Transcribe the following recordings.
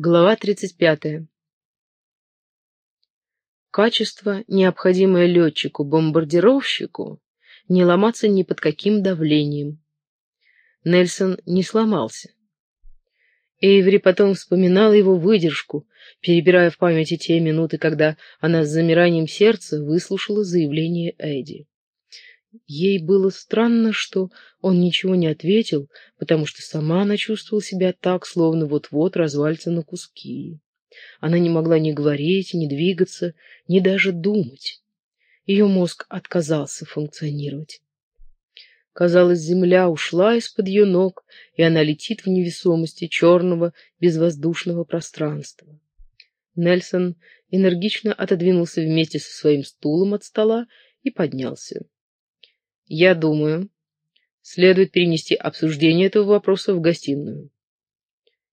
Глава 35. Качество, необходимое летчику-бомбардировщику, не ломаться ни под каким давлением. Нельсон не сломался. Эйври потом вспоминала его выдержку, перебирая в памяти те минуты, когда она с замиранием сердца выслушала заявление Эдди. Ей было странно, что он ничего не ответил, потому что сама она чувствовала себя так, словно вот-вот развалится на куски. Она не могла ни говорить, ни двигаться, ни даже думать. Ее мозг отказался функционировать. Казалось, земля ушла из-под ее ног, и она летит в невесомости черного безвоздушного пространства. Нельсон энергично отодвинулся вместе со своим стулом от стола и поднялся. Я думаю, следует перенести обсуждение этого вопроса в гостиную.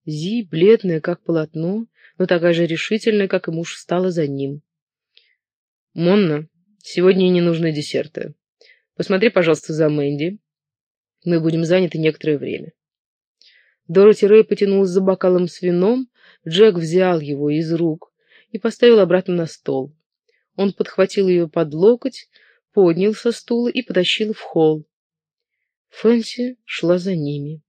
Зи, бледная, как полотно, но такая же решительная, как и муж, встала за ним. «Монна, сегодня не нужны десерты. Посмотри, пожалуйста, за Мэнди. Мы будем заняты некоторое время». Дороти Рэй потянулась за бокалом с вином, Джек взял его из рук и поставил обратно на стол. Он подхватил ее под локоть, поднял со стула и потащил в холл. Фэнси шла за ними.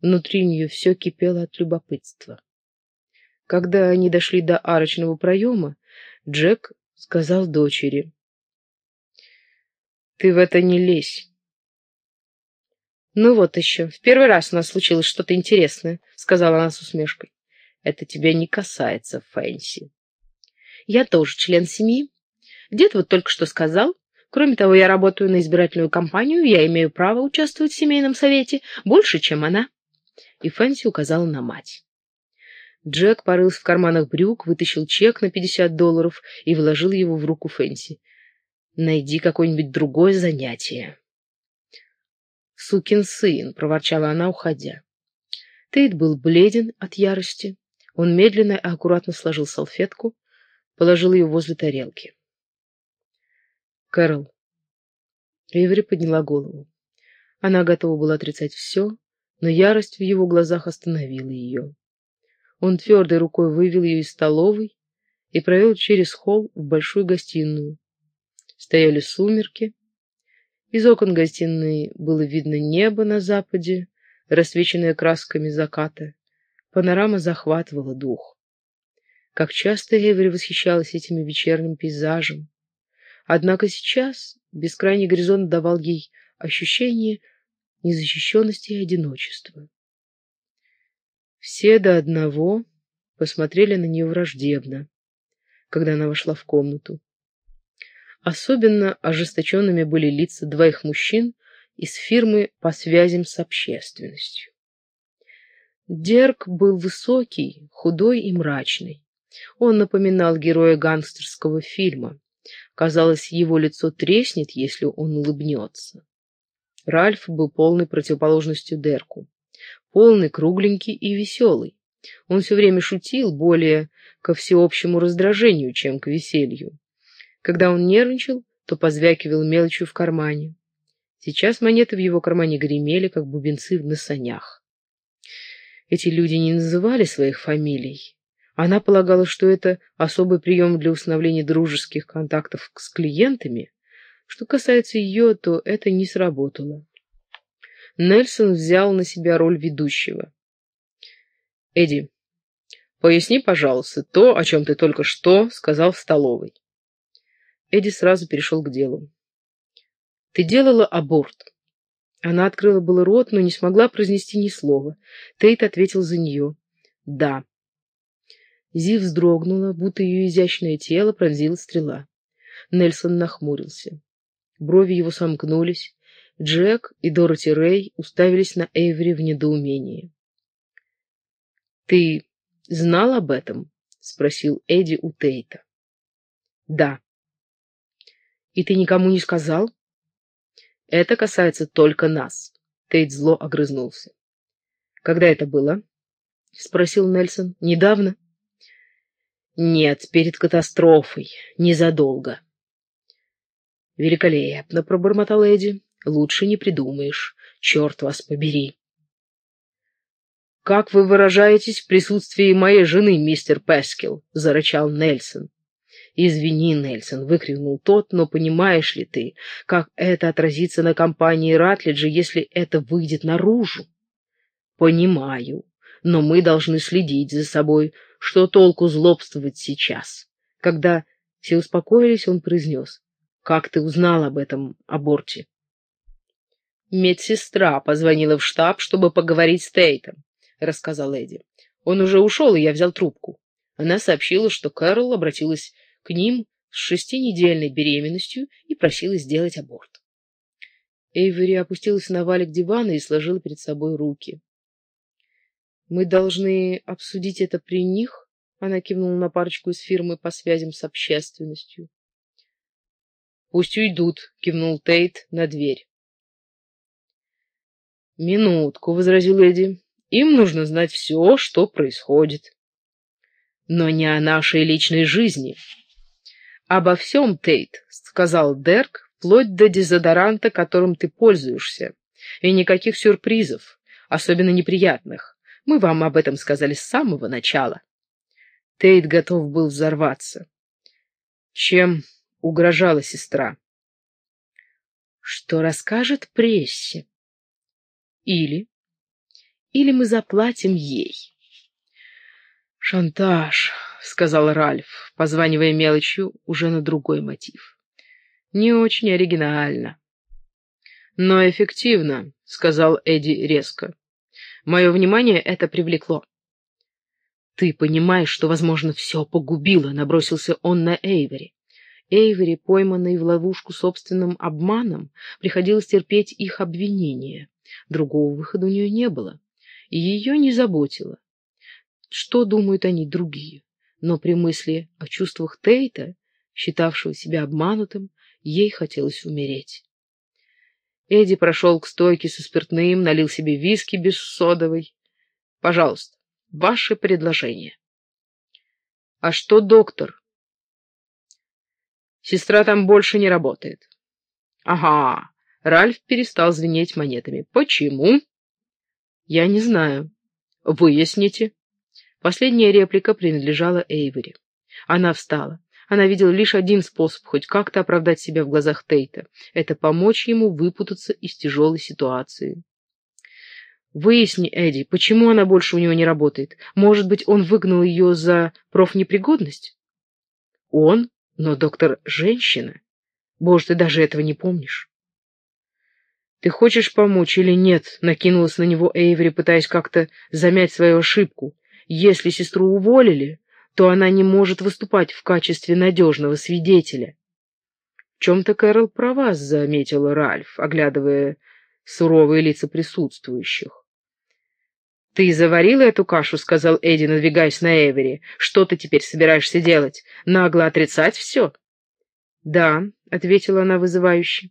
Внутри нее все кипело от любопытства. Когда они дошли до арочного проема, Джек сказал дочери. «Ты в это не лезь». «Ну вот еще, в первый раз у нас случилось что-то интересное», — сказала она с усмешкой. «Это тебя не касается, Фэнси». «Я тоже член семьи. Дед вот только что сказал, Кроме того, я работаю на избирательную кампанию, я имею право участвовать в семейном совете больше, чем она. И Фэнси указала на мать. Джек порылся в карманах брюк, вытащил чек на 50 долларов и вложил его в руку Фэнси. «Найди какое-нибудь другое занятие». «Сукин сын», — проворчала она, уходя. Тейт был бледен от ярости. Он медленно и аккуратно сложил салфетку, положил ее возле тарелки. Кэрол. Эйвери подняла голову. Она готова была отрицать все, но ярость в его глазах остановила ее. Он твердой рукой вывел ее из столовой и провел через холл в большую гостиную. Стояли сумерки. Из окон гостиной было видно небо на западе, рассвеченное красками заката. Панорама захватывала дух. Как часто Эвери восхищалась этим вечерним пейзажем, Однако сейчас бескрайний горизонт давал ей ощущение незащищенности и одиночества. Все до одного посмотрели на нее враждебно, когда она вошла в комнату. Особенно ожесточенными были лица двоих мужчин из фирмы по связям с общественностью. Дерк был высокий, худой и мрачный. Он напоминал героя гангстерского фильма. Казалось, его лицо треснет, если он улыбнется. Ральф был полной противоположностью Дерку. Полный, кругленький и веселый. Он все время шутил более ко всеобщему раздражению, чем к веселью. Когда он нервничал, то позвякивал мелочью в кармане. Сейчас монеты в его кармане гремели, как бубенцы на санях. Эти люди не называли своих фамилий, она полагала, что это особый прием для установления дружеских контактов с клиентами. Что касается ее, то это не сработало. Нельсон взял на себя роль ведущего. «Эдди, поясни, пожалуйста, то, о чем ты только что сказал в столовой». Эдди сразу перешел к делу. «Ты делала аборт». Она открыла было рот, но не смогла произнести ни слова. Тейт ответил за нее. «Да». Зи вздрогнула, будто ее изящное тело пронзила стрела. Нельсон нахмурился. Брови его сомкнулись. Джек и Дороти Рэй уставились на Эйвери в недоумении. «Ты знал об этом?» — спросил Эдди у Тейта. «Да». «И ты никому не сказал?» «Это касается только нас», — Тейт зло огрызнулся. «Когда это было?» — спросил Нельсон. «Недавно?» Нет, перед катастрофой, незадолго. Великолепно, пробормотал Эдди. Лучше не придумаешь. Черт вас побери. «Как вы выражаетесь в присутствии моей жены, мистер Пескил?» — зарычал Нельсон. «Извини, Нельсон», — выкрикнул тот, «но понимаешь ли ты, как это отразится на компании Ратлиджа, если это выйдет наружу?» «Понимаю, но мы должны следить за собой. Что толку злобствовать сейчас?» Когда все успокоились, он произнес, «Как ты узнал об этом аборте?» «Медсестра позвонила в штаб, чтобы поговорить с Тейтом», — рассказал Эдди. «Он уже ушел, и я взял трубку. Она сообщила, что Кэрол обратилась к ним с шестинедельной беременностью и просила сделать аборт. Эйвери опустилась на валик дивана и сложила перед собой руки. «Мы должны обсудить это при них?» Она кивнула на парочку из фирмы по связям с общественностью. «Пусть уйдут», — кивнул Тейт на дверь. «Минутку», — возразил Эдди. «Им нужно знать все, что происходит. Но не о нашей личной жизни». «Обо всем, Тейт», — сказал Дерк, вплоть до дезодоранта, которым ты пользуешься. И никаких сюрпризов, особенно неприятных. Мы вам об этом сказали с самого начала. Тейт готов был взорваться. Чем угрожала сестра? Что расскажет прессе? Или... Или мы заплатим ей. Шантаж. — сказал Ральф, позванивая мелочью уже на другой мотив. «Не очень оригинально». «Но эффективно», — сказал Эдди резко. «Мое внимание это привлекло». «Ты понимаешь, что, возможно, все погубило», — набросился он на Эйвери. Эйвери, пойманный в ловушку собственным обманом, приходилось терпеть их обвинения. Другого выхода у нее не было. И ее не заботило. Что думают они другие? но при мысли о чувствах Тейта, считавшего себя обманутым, ей хотелось умереть. Эдди прошел к стойке со спиртным, налил себе виски без содовой. «Пожалуйста, ваше предложение». «А что доктор?» «Сестра там больше не работает». «Ага». Ральф перестал звенеть монетами. «Почему?» «Я не знаю». «Выясните». Последняя реплика принадлежала Эйвери. Она встала. Она видела лишь один способ хоть как-то оправдать себя в глазах Тейта. Это помочь ему выпутаться из тяжелой ситуации. «Выясни, Эдди, почему она больше у него не работает? Может быть, он выгнал ее за профнепригодность?» «Он? Но доктор — женщина. Боже, ты даже этого не помнишь». «Ты хочешь помочь или нет?» — накинулась на него Эйвери, пытаясь как-то замять свою ошибку. Если сестру уволили, то она не может выступать в качестве надежного свидетеля. — В чем-то Кэрол права, — заметил Ральф, оглядывая суровые лица присутствующих. — Ты заварила эту кашу, — сказал Эдди, надвигаясь на Эвери. — Что ты теперь собираешься делать? Нагло отрицать все? — Да, — ответила она вызывающе.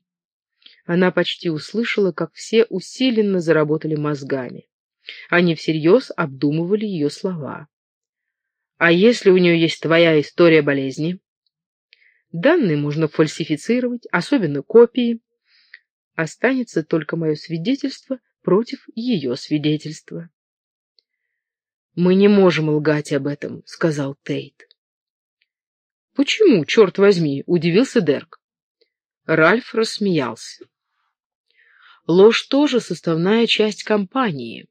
Она почти услышала, как все усиленно заработали мозгами. Они всерьез обдумывали ее слова. «А если у нее есть твоя история болезни?» «Данные можно фальсифицировать, особенно копии. Останется только мое свидетельство против ее свидетельства». «Мы не можем лгать об этом», — сказал Тейт. «Почему, черт возьми?» — удивился Дерк. Ральф рассмеялся. «Ложь тоже составная часть компании.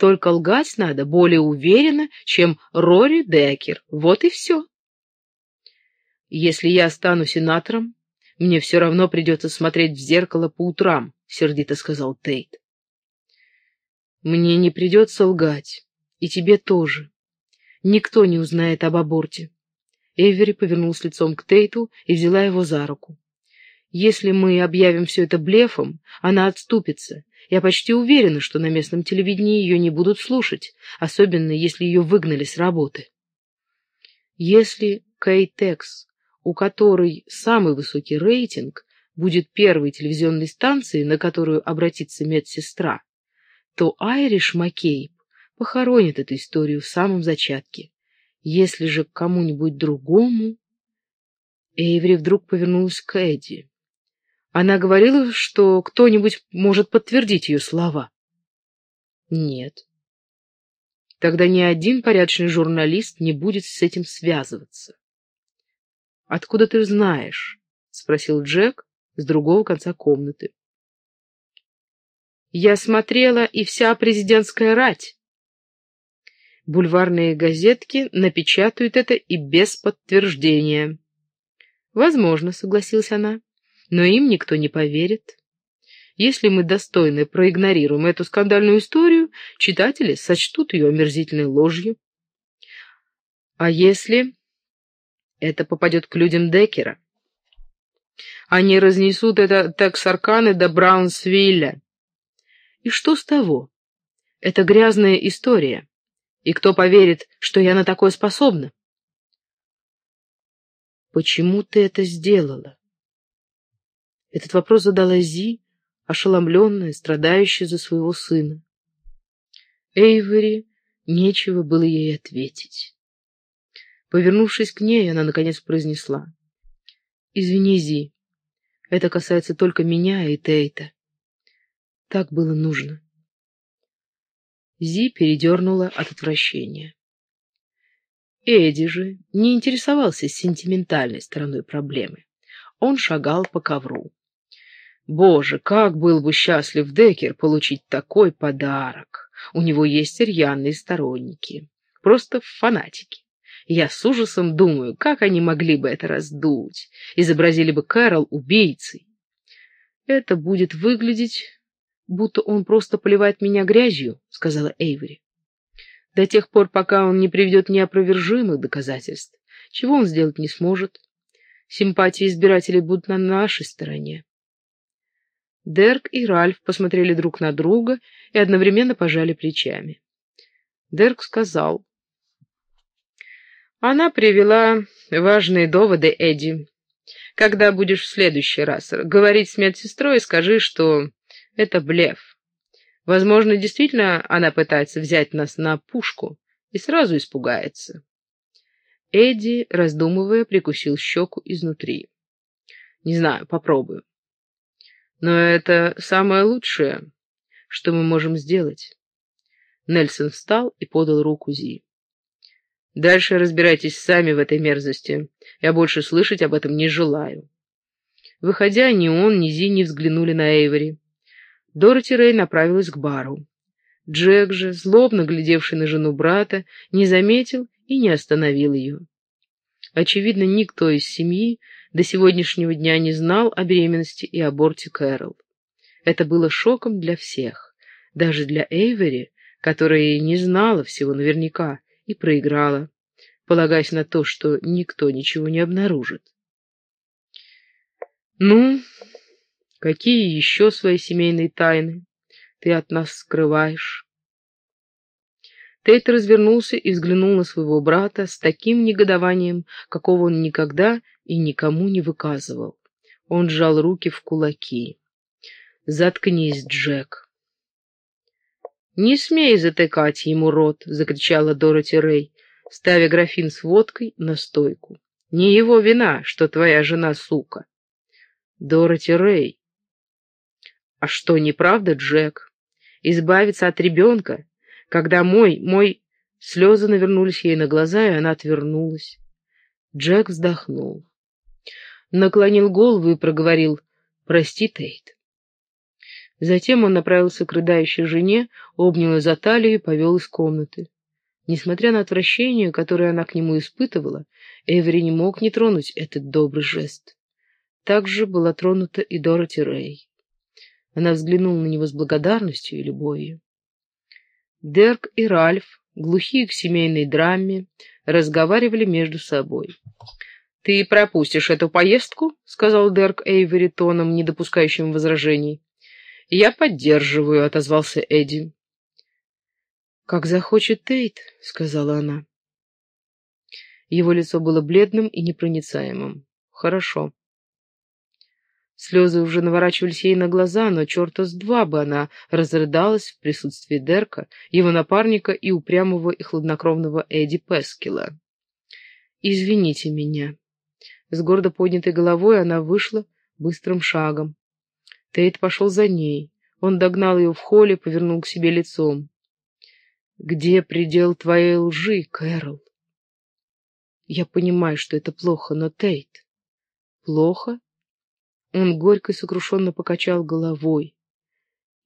Только лгать надо более уверенно, чем Рори Деккер. Вот и все. Если я стану сенатором, мне все равно придется смотреть в зеркало по утрам, — сердито сказал Тейт. Мне не придется лгать, и тебе тоже. Никто не узнает об аборте. Эвери повернулся лицом к Тейту и взяла его за руку. Если мы объявим все это блефом, она отступится, я почти уверена, что на местном телевидении ее не будут слушать, особенно если ее выгнали с работы. Если Кейтекс, у которой самый высокий рейтинг, будет первой телевизионной станцией, на которую обратится медсестра, то Айриш Маккейб похоронит эту историю в самом зачатке. Если же к кому-нибудь другому... Эйври вдруг повернулась к Эдди. Она говорила, что кто-нибудь может подтвердить ее слова. Нет. Тогда ни один порядочный журналист не будет с этим связываться. «Откуда ты знаешь?» — спросил Джек с другого конца комнаты. «Я смотрела, и вся президентская рать». Бульварные газетки напечатают это и без подтверждения. «Возможно», — согласилась она, — «но им никто не поверит». Если мы достойно проигнорируем эту скандальную историю, читатели сочтут ее омерзительной ложью. А если это попадет к людям Деккера? Они разнесут это Тексарканы до Браунсвилля. И что с того? Это грязная история. И кто поверит, что я на такое способна? Почему ты это сделала? Этот вопрос задала Зи, ошеломленная, страдающая за своего сына. Эйвери нечего было ей ответить. Повернувшись к ней, она наконец произнесла. «Извини, Зи, это касается только меня и Тейта. Так было нужно». Зи передернула от отвращения. Эдди же не интересовался сентиментальной стороной проблемы. Он шагал по ковру. Боже, как был бы счастлив Деккер получить такой подарок. У него есть рьяные сторонники. Просто фанатики. Я с ужасом думаю, как они могли бы это раздуть. Изобразили бы Кэрол убийцей. Это будет выглядеть, будто он просто поливает меня грязью, сказала Эйвери. До тех пор, пока он не приведет неопровержимых доказательств, чего он сделать не сможет. Симпатии избирателей будут на нашей стороне. Дерк и Ральф посмотрели друг на друга и одновременно пожали плечами. Дерк сказал. Она привела важные доводы, Эдди. Когда будешь в следующий раз говорить с медсестрой, скажи, что это блеф. Возможно, действительно она пытается взять нас на пушку и сразу испугается. Эдди, раздумывая, прикусил щеку изнутри. Не знаю, попробую. Но это самое лучшее, что мы можем сделать. Нельсон встал и подал руку Зи. Дальше разбирайтесь сами в этой мерзости. Я больше слышать об этом не желаю. Выходя, ни он, ни Зи не взглянули на Эйвори. Дороти Рэй направилась к бару. Джек же, злобно глядевший на жену брата, не заметил и не остановил ее. Очевидно, никто из семьи до сегодняшнего дня не знал о беременности и аборте Кэрол. Это было шоком для всех, даже для Эйвери, которая не знала всего наверняка и проиграла, полагаясь на то, что никто ничего не обнаружит. «Ну, какие еще свои семейные тайны ты от нас скрываешь?» Тейт развернулся и взглянул на своего брата с таким негодованием, какого он никогда и никому не выказывал. Он сжал руки в кулаки. «Заткнись, Джек!» «Не смей затыкать ему рот!» — закричала Дороти Рэй, ставя графин с водкой на стойку. «Не его вина, что твоя жена сука!» «Дороти Рэй!» «А что, неправда, Джек? Избавиться от ребенка когда мой, мой... Слезы навернулись ей на глаза, и она отвернулась. Джек вздохнул. Наклонил голову и проговорил «Прости, Тейт». Затем он направился к рыдающей жене, обнял ее за талию и повел из комнаты. Несмотря на отвращение, которое она к нему испытывала, Эвери не мог не тронуть этот добрый жест. Также была тронута и Дороти Рэй. Она взглянула на него с благодарностью и любовью. Дерк и Ральф, глухие к семейной драме, разговаривали между собой. «Ты пропустишь эту поездку?» — сказал Дерк Эйвери тоном, не допускающим возражений. «Я поддерживаю», — отозвался Эдди. «Как захочет Тейт», — сказала она. Его лицо было бледным и непроницаемым. «Хорошо. Слезы уже наворачивались ей на глаза, но черта с два бы она разрыдалась в присутствии Дерка, его напарника и упрямого и хладнокровного Эдди Пескила. «Извините меня». С гордо поднятой головой она вышла быстрым шагом. Тейт пошел за ней. Он догнал ее в холле, повернул к себе лицом. Где предел твоей лжи, Кэрол? Я понимаю, что это плохо, но Тейт... Плохо? Он горько и сокрушенно покачал головой.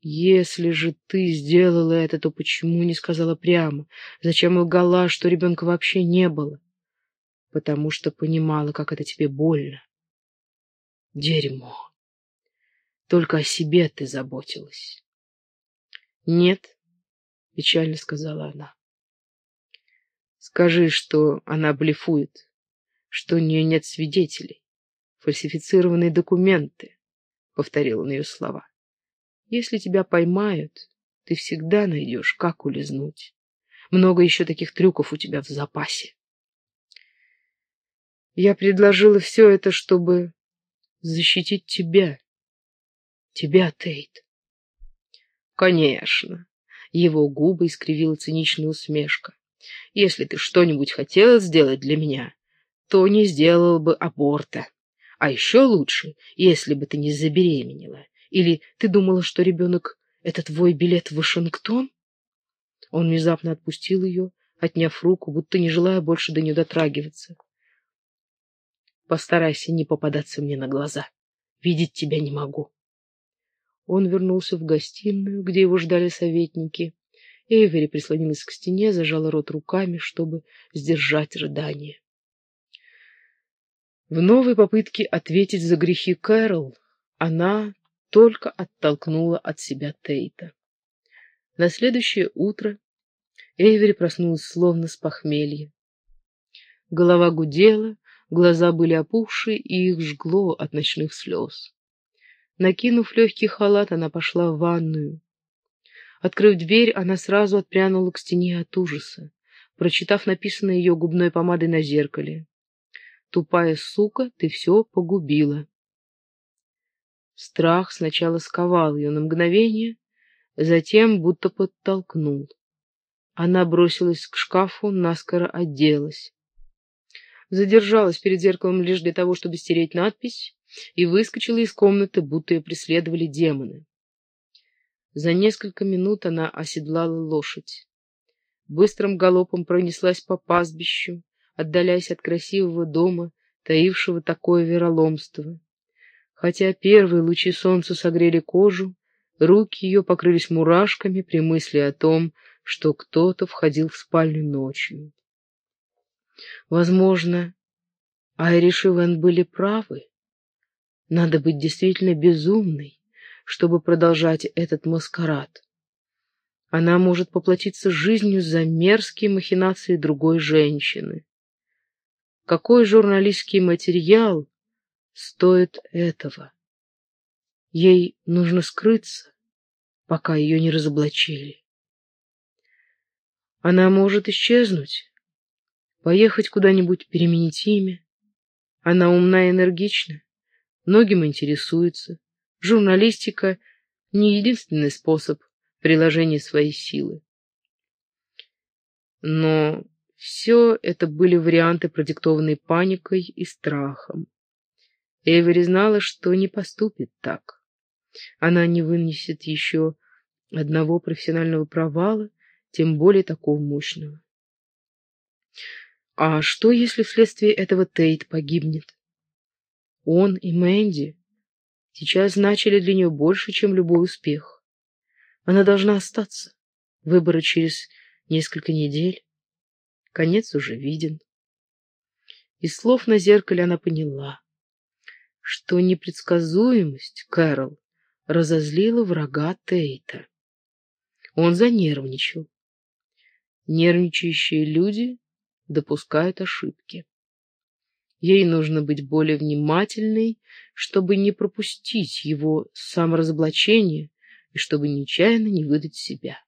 Если же ты сделала это, то почему не сказала прямо? Зачем лгала, что ребенка вообще не было? Потому что понимала, как это тебе больно. Дерьмо. Только о себе ты заботилась. Нет, печально сказала она. Скажи, что она блефует, что у нее нет свидетелей, фальсифицированные документы, повторил он ее слова. Если тебя поймают, ты всегда найдешь, как улизнуть. Много еще таких трюков у тебя в запасе. Я предложила все это, чтобы защитить тебя. Тебя, Тейт. Конечно. Его губы искривила циничная усмешка. Если ты что-нибудь хотела сделать для меня, то не сделал бы аборта. А еще лучше, если бы ты не забеременела. Или ты думала, что ребенок — это твой билет в Вашингтон? Он внезапно отпустил ее, отняв руку, будто не желая больше до нее дотрагиваться. Постарайся не попадаться мне на глаза. Видеть тебя не могу. Он вернулся в гостиную, где его ждали советники. Эйвери прислонилась к стене, зажала рот руками, чтобы сдержать рыдание. В новой попытке ответить за грехи Кэрол она только оттолкнула от себя Тейта. На следующее утро Эйвери проснулась словно с похмелья. Голова гудела, глаза были опухшие, и их жгло от ночных слез. Накинув легкий халат, она пошла в ванную. Открыв дверь, она сразу отпрянула к стене от ужаса, прочитав написанное ее губной помадой на зеркале. «Тупая сука, ты все погубила». Страх сначала сковал ее на мгновение, затем будто подтолкнул. Она бросилась к шкафу, наскоро оделась. Задержалась перед зеркалом лишь для того, чтобы стереть надпись, и выскочила из комнаты, будто ее преследовали демоны. За несколько минут она оседлала лошадь. Быстрым галопом пронеслась по пастбищу, отдаляясь от красивого дома, таившего такое вероломство. Хотя первые лучи солнца согрели кожу, руки ее покрылись мурашками при мысли о том, что кто-то входил в спальню ночью. Возможно, Айриш и Вен были правы. Надо быть действительно безумной, чтобы продолжать этот маскарад. Она может поплатиться жизнью за мерзкие махинации другой женщины. Какой журналистский материал стоит этого? Ей нужно скрыться, пока ее не разоблачили. Она может исчезнуть, поехать куда-нибудь, переменить имя. Она умна и энергична, многим интересуется. Журналистика — не единственный способ приложения своей силы. Но все это были варианты, продиктованные паникой и страхом. Эвери знала, что не поступит так. Она не вынесет еще одного профессионального провала, тем более такого мощного. А что, если вследствие этого Тейт погибнет? Он и Мэнди сейчас значили для нее больше, чем любой успех. Она должна остаться. Выборы через несколько недель. Конец уже виден. Из слов на зеркале она поняла, что непредсказуемость Кэрол разозлила врага Тейта. Он занервничал. Нервничающие люди допускают ошибки. Ей нужно быть более внимательной, чтобы не пропустить его саморазоблачение и чтобы нечаянно не выдать себя.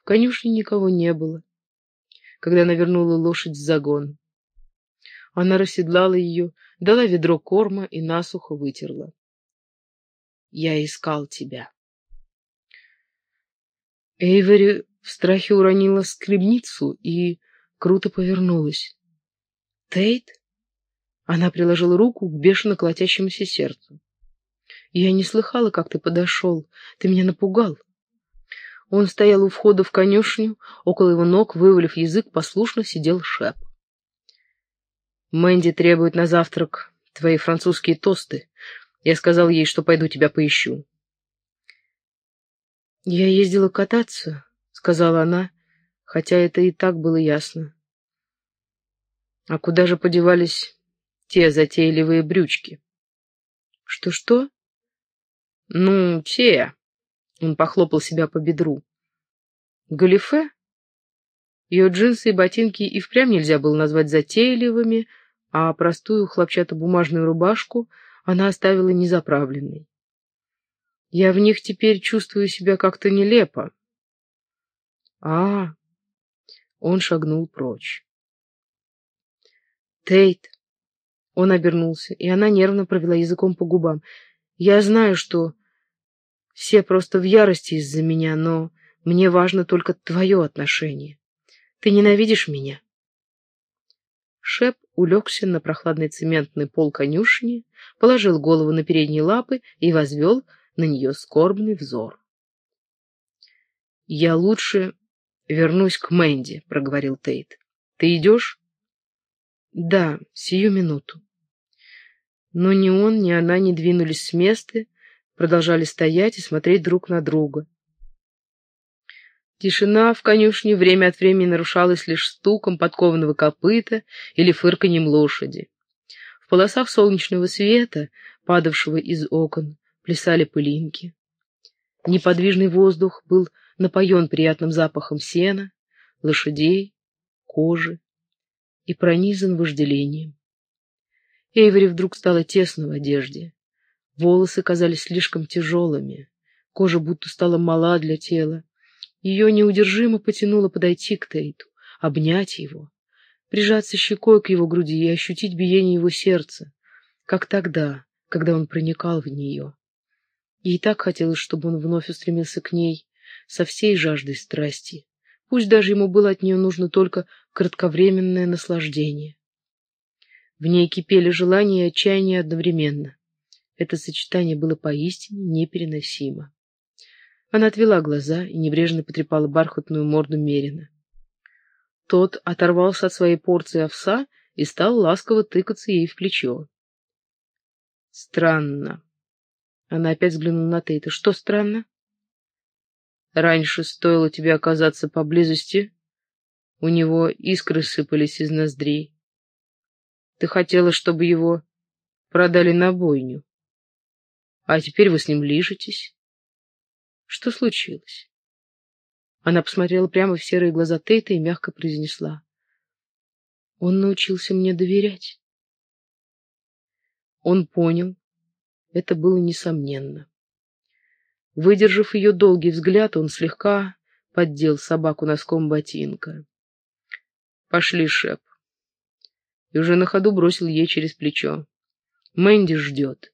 В конюшне никого не было, когда она вернула лошадь в загон. Она расседлала ее, дала ведро корма и насухо вытерла. «Я искал тебя». Эйвери в страхе уронила скребницу и круто повернулась. «Тейт?» Она приложила руку к бешено колотящемуся сердцу. «Я не слыхала, как ты подошел. Ты меня напугал». Он стоял у входа в конюшню, около его ног, вывалив язык, послушно сидел Шеп. «Мэнди требует на завтрак твои французские тосты. Я сказал ей, что пойду тебя поищу». «Я ездила кататься», — сказала она, хотя это и так было ясно. «А куда же подевались те затейливые брючки?» «Что-что?» «Ну, те...» — он похлопал себя по бедру. «Галифе?» Ее джинсы и ботинки и впрямь нельзя было назвать затейливыми, — а простую хлопчатобумажную рубашку она оставила незаправленной. Я в них теперь чувствую себя как-то нелепо. А, он шагнул прочь. Тейт. Он обернулся, и она нервно провела языком по губам. Я знаю, что все просто в ярости из-за меня, но мне важно только твое отношение. Ты ненавидишь меня? Шеп улегся на прохладный цементный пол конюшни, положил голову на передние лапы и возвел на нее скорбный взор. «Я лучше вернусь к Мэнди», — проговорил Тейт. «Ты идешь?» «Да, сию минуту». Но ни он, ни она не двинулись с места, продолжали стоять и смотреть друг на друга. Тишина в конюшне время от времени нарушалась лишь стуком подкованного копыта или фырканьем лошади. В полосах солнечного света, падавшего из окон, плясали пылинки. Неподвижный воздух был напоен приятным запахом сена, лошадей, кожи и пронизан вожделением. Эйвери вдруг стало тесно в одежде. Волосы казались слишком тяжелыми, кожа будто стала мала для тела, ее неудержимо потянуло подойти к Тейту, обнять его, прижаться щекой к его груди и ощутить биение его сердца, как тогда, когда он проникал в нее. Ей так хотелось, чтобы он вновь устремился к ней со всей жаждой страсти, пусть даже ему было от нее нужно только кратковременное наслаждение. В ней кипели желания и отчаяние одновременно. Это сочетание было поистине непереносимо. Она отвела глаза и небрежно потрепала бархатную морду Мерина. Тот оторвался от своей порции овса и стал ласково тыкаться ей в плечо. «Странно». Она опять взглянула на Тейта. «Что странно?» «Раньше стоило тебе оказаться поблизости. У него искры сыпались из ноздрей. Ты хотела, чтобы его продали на бойню. А теперь вы с ним лижетесь». Что случилось? Она посмотрела прямо в серые глаза Тейта и мягко произнесла. Он научился мне доверять. Он понял. Это было несомненно. Выдержав ее долгий взгляд, он слегка поддел собаку носком ботинка. «Пошли, Шеп!» И уже на ходу бросил ей через плечо. «Мэнди ждет».